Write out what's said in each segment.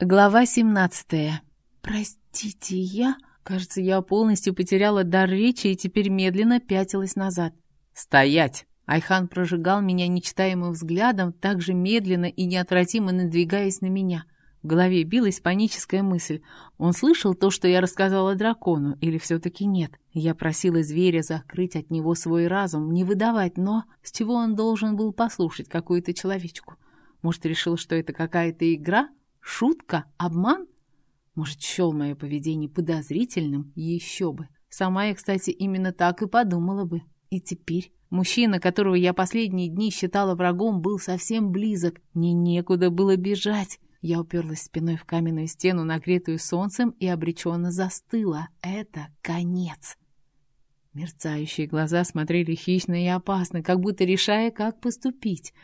Глава 17. Простите, я... Кажется, я полностью потеряла дар речи и теперь медленно пятилась назад. «Стоять!» Айхан прожигал меня нечитаемым взглядом, так же медленно и неотвратимо надвигаясь на меня. В голове билась паническая мысль. Он слышал то, что я рассказала дракону, или все-таки нет? Я просила зверя закрыть от него свой разум, не выдавать, но с чего он должен был послушать какую-то человечку? Может, решил, что это какая-то игра? Шутка? Обман? Может, счел мое поведение подозрительным? Еще бы. Сама я, кстати, именно так и подумала бы. И теперь мужчина, которого я последние дни считала врагом, был совсем близок. Мне некуда было бежать. Я уперлась спиной в каменную стену, нагретую солнцем, и обреченно застыла. Это конец. Мерцающие глаза смотрели хищно и опасно, как будто решая, как поступить.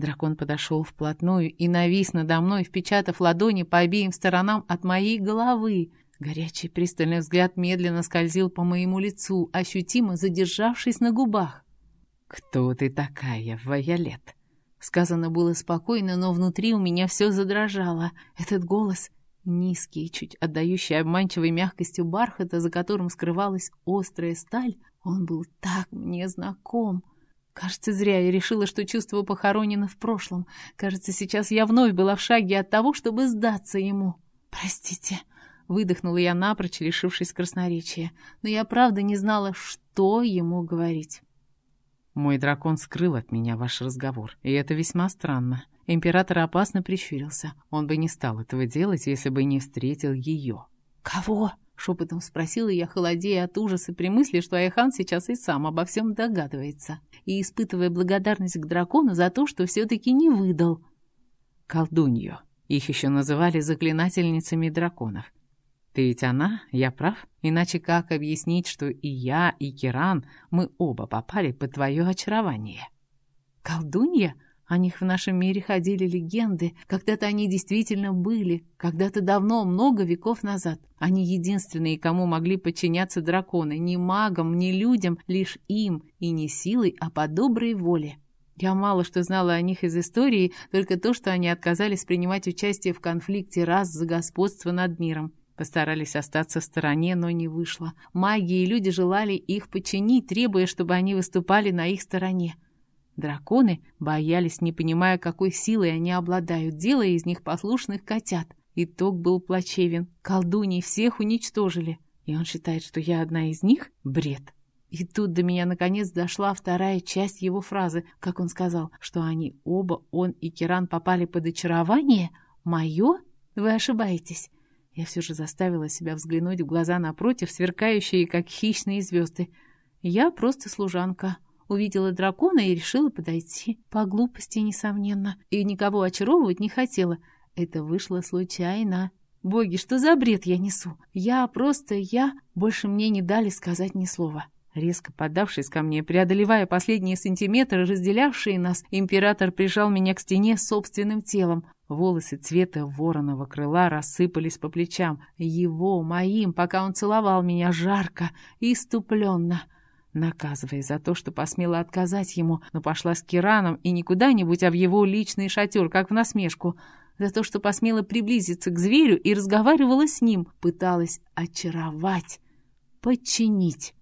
Дракон подошел вплотную и навис надо мной, впечатав ладони по обеим сторонам от моей головы. Горячий пристальный взгляд медленно скользил по моему лицу, ощутимо задержавшись на губах. «Кто ты такая, Вайолет?» Сказано было спокойно, но внутри у меня все задрожало. Этот голос, низкий, чуть отдающий обманчивой мягкостью бархата, за которым скрывалась острая сталь, он был так мне знаком. Кажется, зря я решила, что чувство похоронено в прошлом. Кажется, сейчас я вновь была в шаге от того, чтобы сдаться ему. «Простите», — выдохнула я напрочь, лишившись красноречия. Но я правда не знала, что ему говорить. «Мой дракон скрыл от меня ваш разговор, и это весьма странно». Император опасно прищурился. Он бы не стал этого делать, если бы не встретил ее. «Кого?» — шепотом спросила я, холодея от ужаса при мысли, что Айхан сейчас и сам обо всем догадывается и испытывая благодарность к дракону за то, что все-таки не выдал. Колдунью. Их еще называли заклинательницами драконов. Ты ведь она, я прав? Иначе как объяснить, что и я, и Киран, мы оба попали под твое очарование? Колдунья? О них в нашем мире ходили легенды. Когда-то они действительно были. Когда-то давно, много веков назад. Они единственные, кому могли подчиняться драконы. Ни магам, ни людям, лишь им. И не силой, а по доброй воле. Я мало что знала о них из истории, только то, что они отказались принимать участие в конфликте раз за господство над миром. Постарались остаться в стороне, но не вышло. Маги и люди желали их подчинить, требуя, чтобы они выступали на их стороне. Драконы боялись, не понимая, какой силой они обладают, делая из них послушных котят. Итог был плачевен. Колдуньи всех уничтожили. И он считает, что я одна из них? Бред. И тут до меня наконец дошла вторая часть его фразы, как он сказал, что они оба, он и Киран, попали под очарование? Мое? Вы ошибаетесь. Я все же заставила себя взглянуть в глаза напротив, сверкающие, как хищные звезды. Я просто служанка. Увидела дракона и решила подойти. По глупости, несомненно. И никого очаровывать не хотела. Это вышло случайно. Боги, что за бред я несу? Я просто я... Больше мне не дали сказать ни слова. Резко подавшись ко мне, преодолевая последние сантиметры, разделявшие нас, император прижал меня к стене собственным телом. Волосы цвета вороного крыла рассыпались по плечам. Его, моим, пока он целовал меня жарко и иступленно наказывая за то, что посмела отказать ему, но пошла с Кираном и не куда-нибудь, а в его личный шатер, как в насмешку, за то, что посмела приблизиться к зверю и разговаривала с ним, пыталась очаровать, подчинить.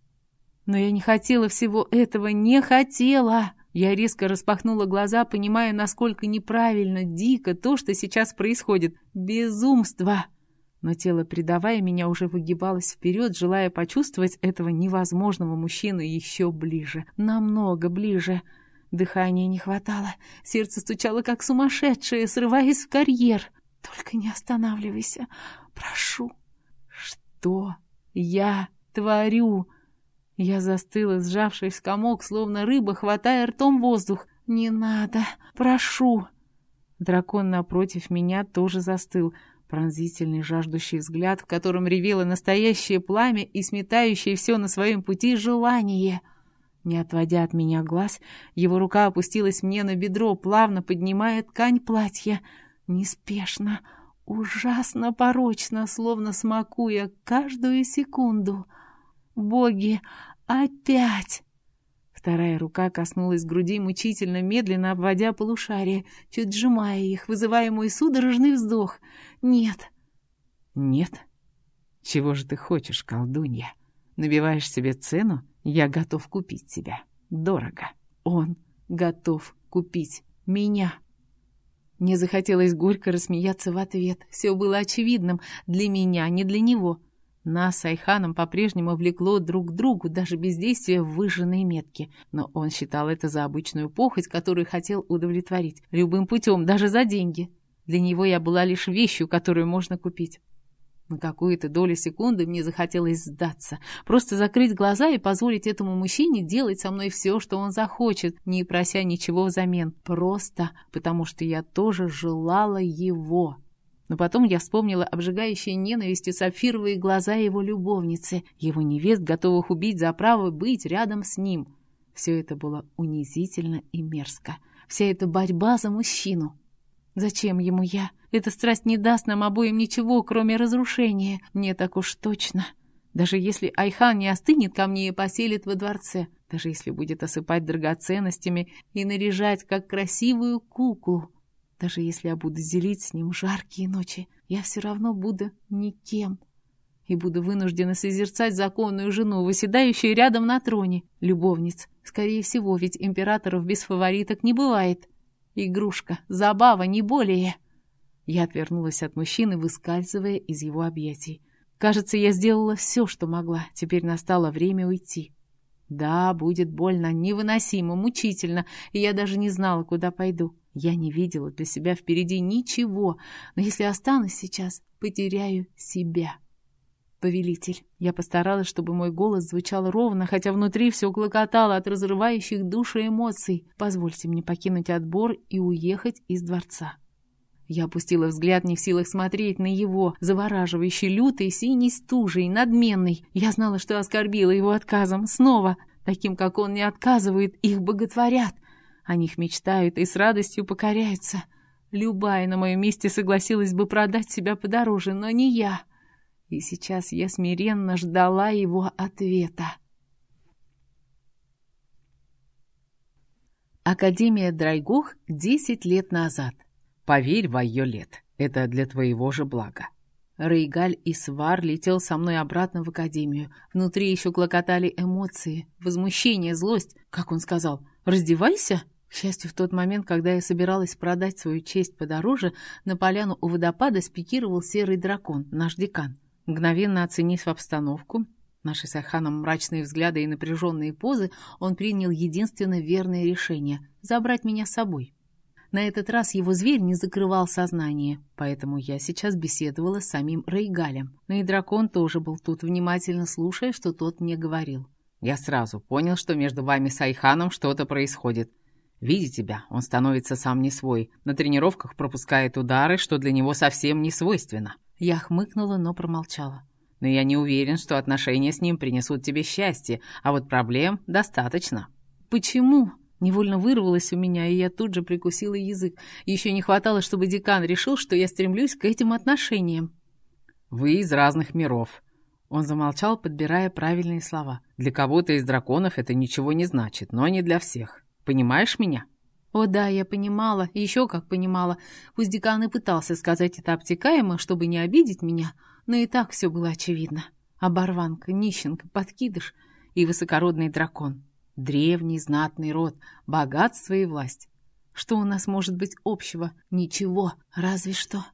Но я не хотела всего этого, не хотела. Я резко распахнула глаза, понимая, насколько неправильно, дико то, что сейчас происходит. Безумство! Но тело, предавая меня, уже выгибалось вперед, желая почувствовать этого невозможного мужчину еще ближе, намного ближе. Дыхания не хватало, сердце стучало как сумасшедшее, срываясь в карьер. «Только не останавливайся, прошу». «Что я творю?» Я застыла, сжавшись в комок, словно рыба, хватая ртом воздух. «Не надо, прошу». Дракон напротив меня тоже застыл — Пронзительный жаждущий взгляд, в котором ревело настоящее пламя и сметающее все на своем пути желание. Не отводя от меня глаз, его рука опустилась мне на бедро, плавно поднимая ткань платья. Неспешно, ужасно порочно, словно смакуя каждую секунду. «Боги, опять!» Вторая рука коснулась груди мучительно, медленно обводя полушария, чуть сжимая их, вызывая мой судорожный вздох. «Нет». «Нет? Чего же ты хочешь, колдунья? Набиваешь себе цену? Я готов купить тебя. Дорого. Он готов купить меня». Мне захотелось горько рассмеяться в ответ. Все было очевидным для меня, не для него. Нас с Айханом по-прежнему влекло друг к другу, даже без действия выжженной метки. Но он считал это за обычную похоть, которую хотел удовлетворить. Любым путем, даже за деньги. Для него я была лишь вещью, которую можно купить. На какую-то долю секунды мне захотелось сдаться, просто закрыть глаза и позволить этому мужчине делать со мной все, что он захочет, не прося ничего взамен, просто потому что я тоже желала его. Но потом я вспомнила обжигающие ненавистью сапфировые глаза его любовницы, его невест, готовых убить за право быть рядом с ним. Все это было унизительно и мерзко. Вся эта борьба за мужчину. Зачем ему я? Эта страсть не даст нам обоим ничего, кроме разрушения. Мне так уж точно. Даже если Айхан не остынет ко мне и поселит во дворце, даже если будет осыпать драгоценностями и наряжать, как красивую куклу, даже если я буду делить с ним жаркие ночи, я все равно буду никем. И буду вынуждена созерцать законную жену, выседающую рядом на троне, любовниц. Скорее всего, ведь императоров без фавориток не бывает. Игрушка, забава, не более. Я отвернулась от мужчины, выскальзывая из его объятий. Кажется, я сделала все, что могла. Теперь настало время уйти. Да, будет больно, невыносимо, мучительно, и я даже не знала, куда пойду. Я не видела для себя впереди ничего, но если останусь сейчас, потеряю себя. Повелитель, я постаралась, чтобы мой голос звучал ровно, хотя внутри все клокотало от разрывающих души эмоций. Позвольте мне покинуть отбор и уехать из дворца. Я опустила взгляд, не в силах смотреть на его, завораживающий, лютый, синий стужей, надменный. Я знала, что оскорбила его отказом. Снова, таким, как он не отказывает, их боготворят. О них мечтают и с радостью покоряются. Любая на моем месте согласилась бы продать себя подороже, но не я. И сейчас я смиренно ждала его ответа. Академия Драйгух десять лет назад. Поверь в ее лет, это для твоего же блага. Рейгаль и Свар летел со мной обратно в академию. Внутри еще клокотали эмоции, возмущение, злость. Как он сказал, «Раздевайся?» К счастью, в тот момент, когда я собиралась продать свою честь подороже, на поляну у водопада спикировал серый дракон, наш декан. Мгновенно оценив обстановку, наши с Аханом мрачные взгляды и напряженные позы, он принял единственно верное решение — забрать меня с собой. На этот раз его зверь не закрывал сознание, поэтому я сейчас беседовала с самим Рейгалем. Но и дракон тоже был тут, внимательно слушая, что тот мне говорил. «Я сразу понял, что между вами с Айханом что-то происходит. Видя тебя, он становится сам не свой. На тренировках пропускает удары, что для него совсем не свойственно». Я хмыкнула, но промолчала. «Но я не уверен, что отношения с ним принесут тебе счастье, а вот проблем достаточно». «Почему?» Невольно вырвалось у меня, и я тут же прикусила язык. Еще не хватало, чтобы декан решил, что я стремлюсь к этим отношениям. «Вы из разных миров». Он замолчал, подбирая правильные слова. «Для кого-то из драконов это ничего не значит, но не для всех. Понимаешь меня?» О да, я понимала, еще как понимала. Пусть декан и пытался сказать это обтекаемо, чтобы не обидеть меня, но и так все было очевидно. Оборванка, нищенка, подкидыш и высокородный дракон. Древний знатный род, богатство и власть. Что у нас может быть общего? Ничего, разве что.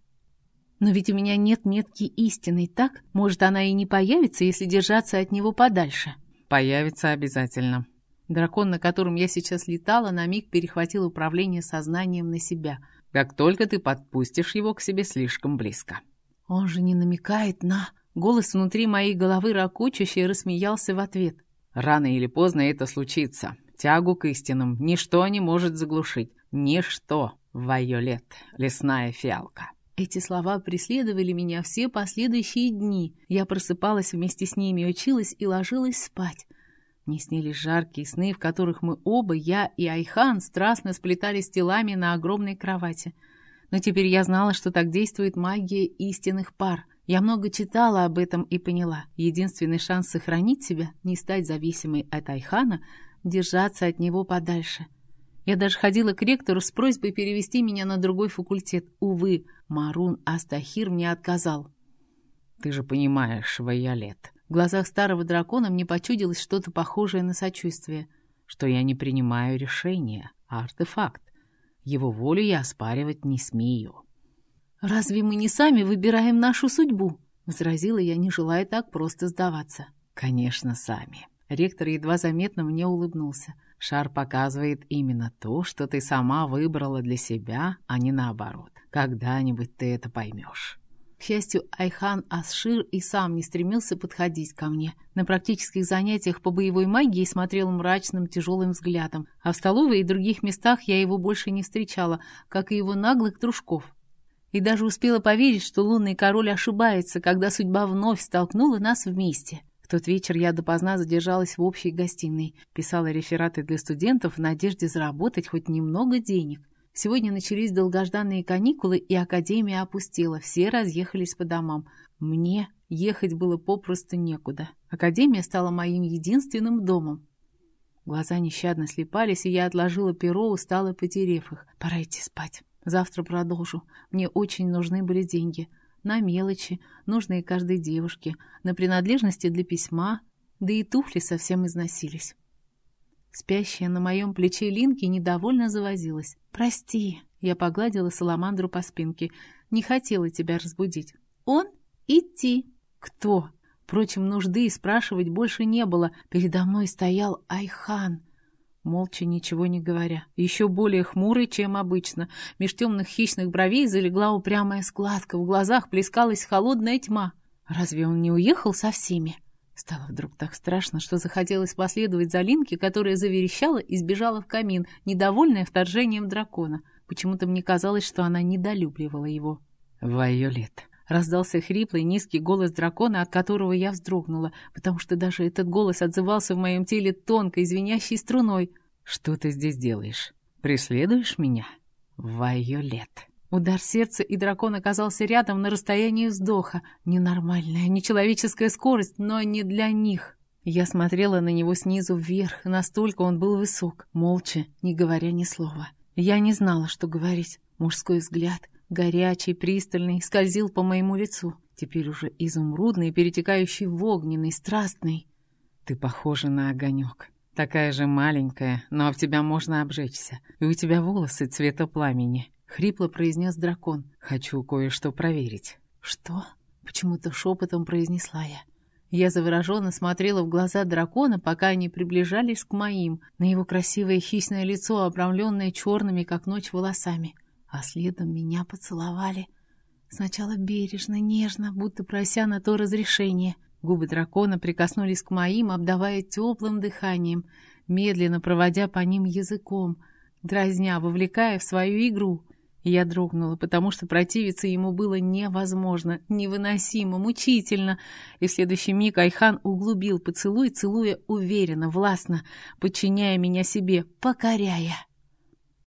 Но ведь у меня нет метки истины, так? Может, она и не появится, если держаться от него подальше? Появится обязательно. Дракон, на котором я сейчас летала, на миг перехватил управление сознанием на себя. Как только ты подпустишь его к себе слишком близко. Он же не намекает на... Голос внутри моей головы ракочущий рассмеялся в ответ. Рано или поздно это случится. Тягу к истинам ничто не может заглушить. Ничто. Вайолет, лесная фиалка. Эти слова преследовали меня все последующие дни. Я просыпалась вместе с ними, училась и ложилась спать. Мне снились жаркие сны, в которых мы оба, я и Айхан, страстно сплетались телами на огромной кровати. Но теперь я знала, что так действует магия истинных пар. Я много читала об этом и поняла. Единственный шанс сохранить себя, не стать зависимой от Айхана, держаться от него подальше. Я даже ходила к ректору с просьбой перевести меня на другой факультет. Увы, Марун Астахир мне отказал. «Ты же понимаешь, Вайолет». В глазах старого дракона мне почудилось что-то похожее на сочувствие. «Что я не принимаю решения, а артефакт. Его волю я оспаривать не смею». «Разве мы не сами выбираем нашу судьбу?» — возразила я, не желая так просто сдаваться. «Конечно, сами». Ректор едва заметно мне улыбнулся. «Шар показывает именно то, что ты сама выбрала для себя, а не наоборот. Когда-нибудь ты это поймешь». К счастью, Айхан Асшир и сам не стремился подходить ко мне. На практических занятиях по боевой магии смотрел мрачным, тяжелым взглядом, а в столовой и других местах я его больше не встречала, как и его наглых дружков и даже успела поверить, что лунный король ошибается, когда судьба вновь столкнула нас вместе. В тот вечер я допоздна задержалась в общей гостиной, писала рефераты для студентов в надежде заработать хоть немного денег. Сегодня начались долгожданные каникулы, и академия опустела, все разъехались по домам. Мне ехать было попросту некуда. Академия стала моим единственным домом. Глаза нещадно слепались, и я отложила перо, устало потерев их. Пора идти спать. Завтра продолжу. Мне очень нужны были деньги. На мелочи, нужные каждой девушке, на принадлежности для письма, да и туфли совсем износились. Спящая на моем плече Линки недовольно завозилась. «Прости», — я погладила Саламандру по спинке, — «не хотела тебя разбудить». «Он? Идти». «Кто?» Впрочем, нужды и спрашивать больше не было. Передо мной стоял Айхан — молча ничего не говоря, еще более хмурый, чем обычно. Меж темных хищных бровей залегла упрямая складка, в глазах плескалась холодная тьма. Разве он не уехал со всеми? Стало вдруг так страшно, что захотелось последовать за Линки, которая заверещала и сбежала в камин, недовольная вторжением дракона. Почему-то мне казалось, что она недолюбливала его. «Вайолет», Раздался хриплый низкий голос дракона, от которого я вздрогнула, потому что даже этот голос отзывался в моем теле тонкой, звенящей струной. «Что ты здесь делаешь? Преследуешь меня?» «Вайолет». Удар сердца, и дракон оказался рядом на расстоянии вздоха. Ненормальная, нечеловеческая скорость, но не для них. Я смотрела на него снизу вверх, настолько он был высок, молча, не говоря ни слова. Я не знала, что говорить. Мужской взгляд, горячий, пристальный, скользил по моему лицу, теперь уже изумрудный, перетекающий в огненный, страстный. «Ты похожа на огонек. Такая же маленькая, но в тебя можно обжечься. И у тебя волосы цвета пламени», — хрипло произнес дракон. «Хочу кое-что проверить». «Что?» — почему-то шепотом произнесла я. Я завороженно смотрела в глаза дракона, пока они приближались к моим, на его красивое хищное лицо, обрамленное черными, как ночь, волосами а следом меня поцеловали. Сначала бережно, нежно, будто прося на то разрешение. Губы дракона прикоснулись к моим, обдавая теплым дыханием, медленно проводя по ним языком, дразня, вовлекая в свою игру. Я дрогнула, потому что противиться ему было невозможно, невыносимо, мучительно. И в следующий миг Айхан углубил поцелуй, целуя уверенно, властно, подчиняя меня себе, покоряя.